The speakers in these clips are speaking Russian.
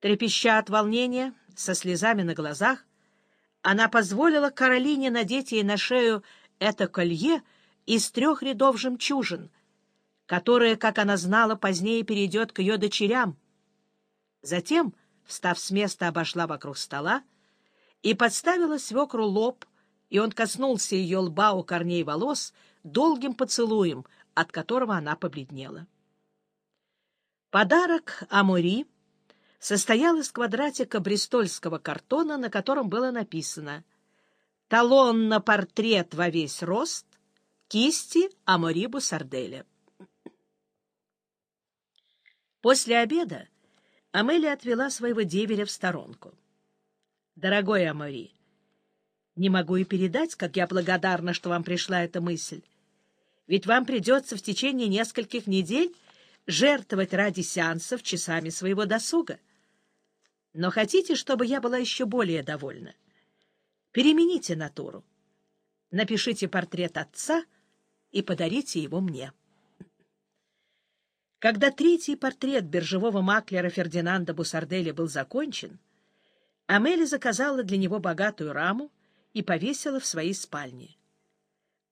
Трепеща от волнения, со слезами на глазах, она позволила Каролине надеть ей на шею это колье из трех рядов жемчужин, которое, как она знала, позднее перейдет к ее дочерям. Затем, встав с места, обошла вокруг стола и подставила свекру лоб, и он коснулся ее лба у корней волос долгим поцелуем, от которого она побледнела. Подарок Амури — состоял из квадратика брестольского картона, на котором было написано «Талон на портрет во весь рост, кисти Аморибу Сарделя». После обеда Амелия отвела своего деверя в сторонку. «Дорогой Амори, не могу и передать, как я благодарна, что вам пришла эта мысль. Ведь вам придется в течение нескольких недель жертвовать ради сеансов часами своего досуга. Но хотите, чтобы я была еще более довольна? Перемените натуру. Напишите портрет отца и подарите его мне. Когда третий портрет биржевого маклера Фердинанда Бусардели был закончен, Амели заказала для него богатую раму и повесила в своей спальне.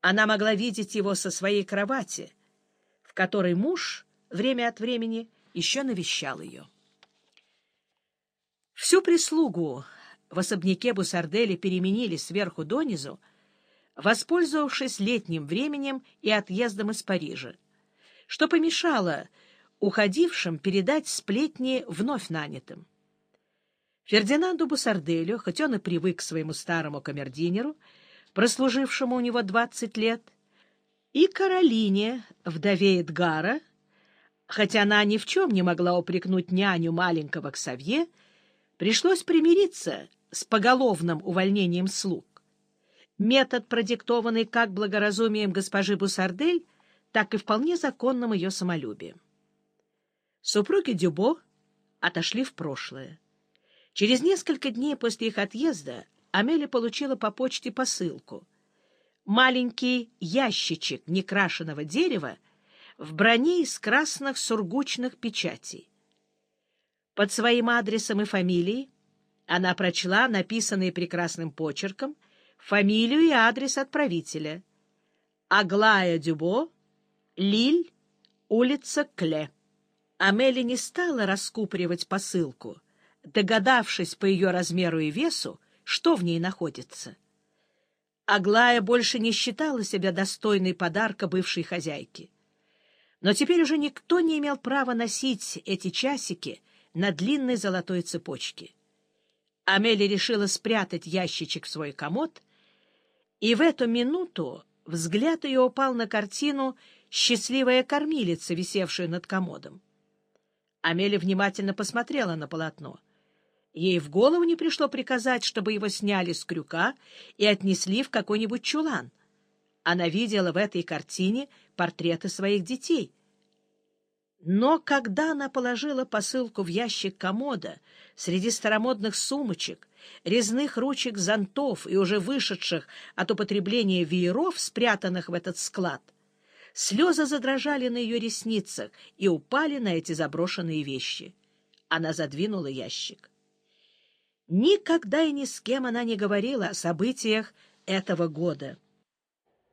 Она могла видеть его со своей кровати, в которой муж время от времени еще навещал ее. Всю прислугу в особняке Бусардели переменили сверху донизу, воспользовавшись летним временем и отъездом из Парижа, что помешало уходившим передать сплетни вновь нанятым. Фердинанду Бусарделю, хоть он и привык к своему старому камердинеру, прослужившему у него двадцать лет, и Каролине, вдове Эдгара, хотя она ни в чем не могла упрекнуть няню маленького Ксавье, пришлось примириться с поголовным увольнением слуг. Метод, продиктованный как благоразумием госпожи Бусардель, так и вполне законным ее самолюбием. Супруги Дюбо отошли в прошлое. Через несколько дней после их отъезда Амелия получила по почте посылку. Маленький ящичек некрашенного дерева в броне из красных сургучных печатей. Под своим адресом и фамилией она прочла написанные прекрасным почерком фамилию и адрес отправителя. Аглая Дюбо, Лиль, улица Кле. Амели не стала раскупоривать посылку, догадавшись по ее размеру и весу, что в ней находится. Аглая больше не считала себя достойной подарка бывшей хозяйки. Но теперь уже никто не имел права носить эти часики — на длинной золотой цепочке. Амелия решила спрятать ящичек в свой комод, и в эту минуту взгляд ее упал на картину «Счастливая кормилица», висевшую над комодом. Амелия внимательно посмотрела на полотно. Ей в голову не пришло приказать, чтобы его сняли с крюка и отнесли в какой-нибудь чулан. Она видела в этой картине портреты своих детей — но когда она положила посылку в ящик комода среди старомодных сумочек, резных ручек зонтов и уже вышедших от употребления вееров, спрятанных в этот склад, слезы задрожали на ее ресницах и упали на эти заброшенные вещи. Она задвинула ящик. Никогда и ни с кем она не говорила о событиях этого года.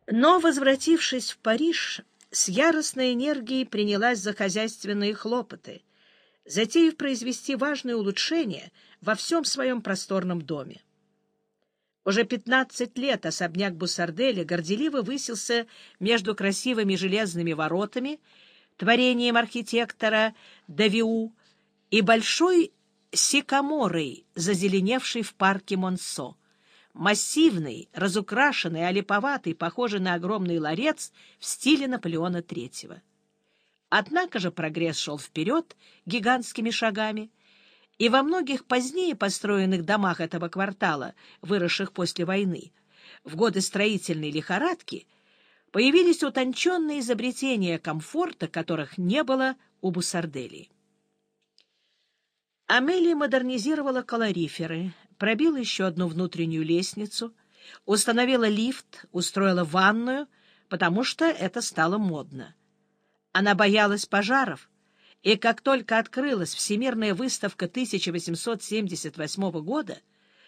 Но, возвратившись в Париж, с яростной энергией принялась за хозяйственные хлопоты, затеяв произвести важные улучшения во всем своем просторном доме. Уже пятнадцать лет особняк Бусарделя горделиво высился между красивыми железными воротами, творением архитектора Давиу и большой сикаморой, зазеленевшей в парке Монсо массивный, разукрашенный, олиповатый, похожий на огромный ларец в стиле Наполеона III. Однако же прогресс шел вперед гигантскими шагами, и во многих позднее построенных домах этого квартала, выросших после войны, в годы строительной лихорадки, появились утонченные изобретения комфорта, которых не было у Бусарделии. Амелия модернизировала колориферы, пробила еще одну внутреннюю лестницу, установила лифт, устроила ванную, потому что это стало модно. Она боялась пожаров И как только открылась Всемирная выставка 1878 года,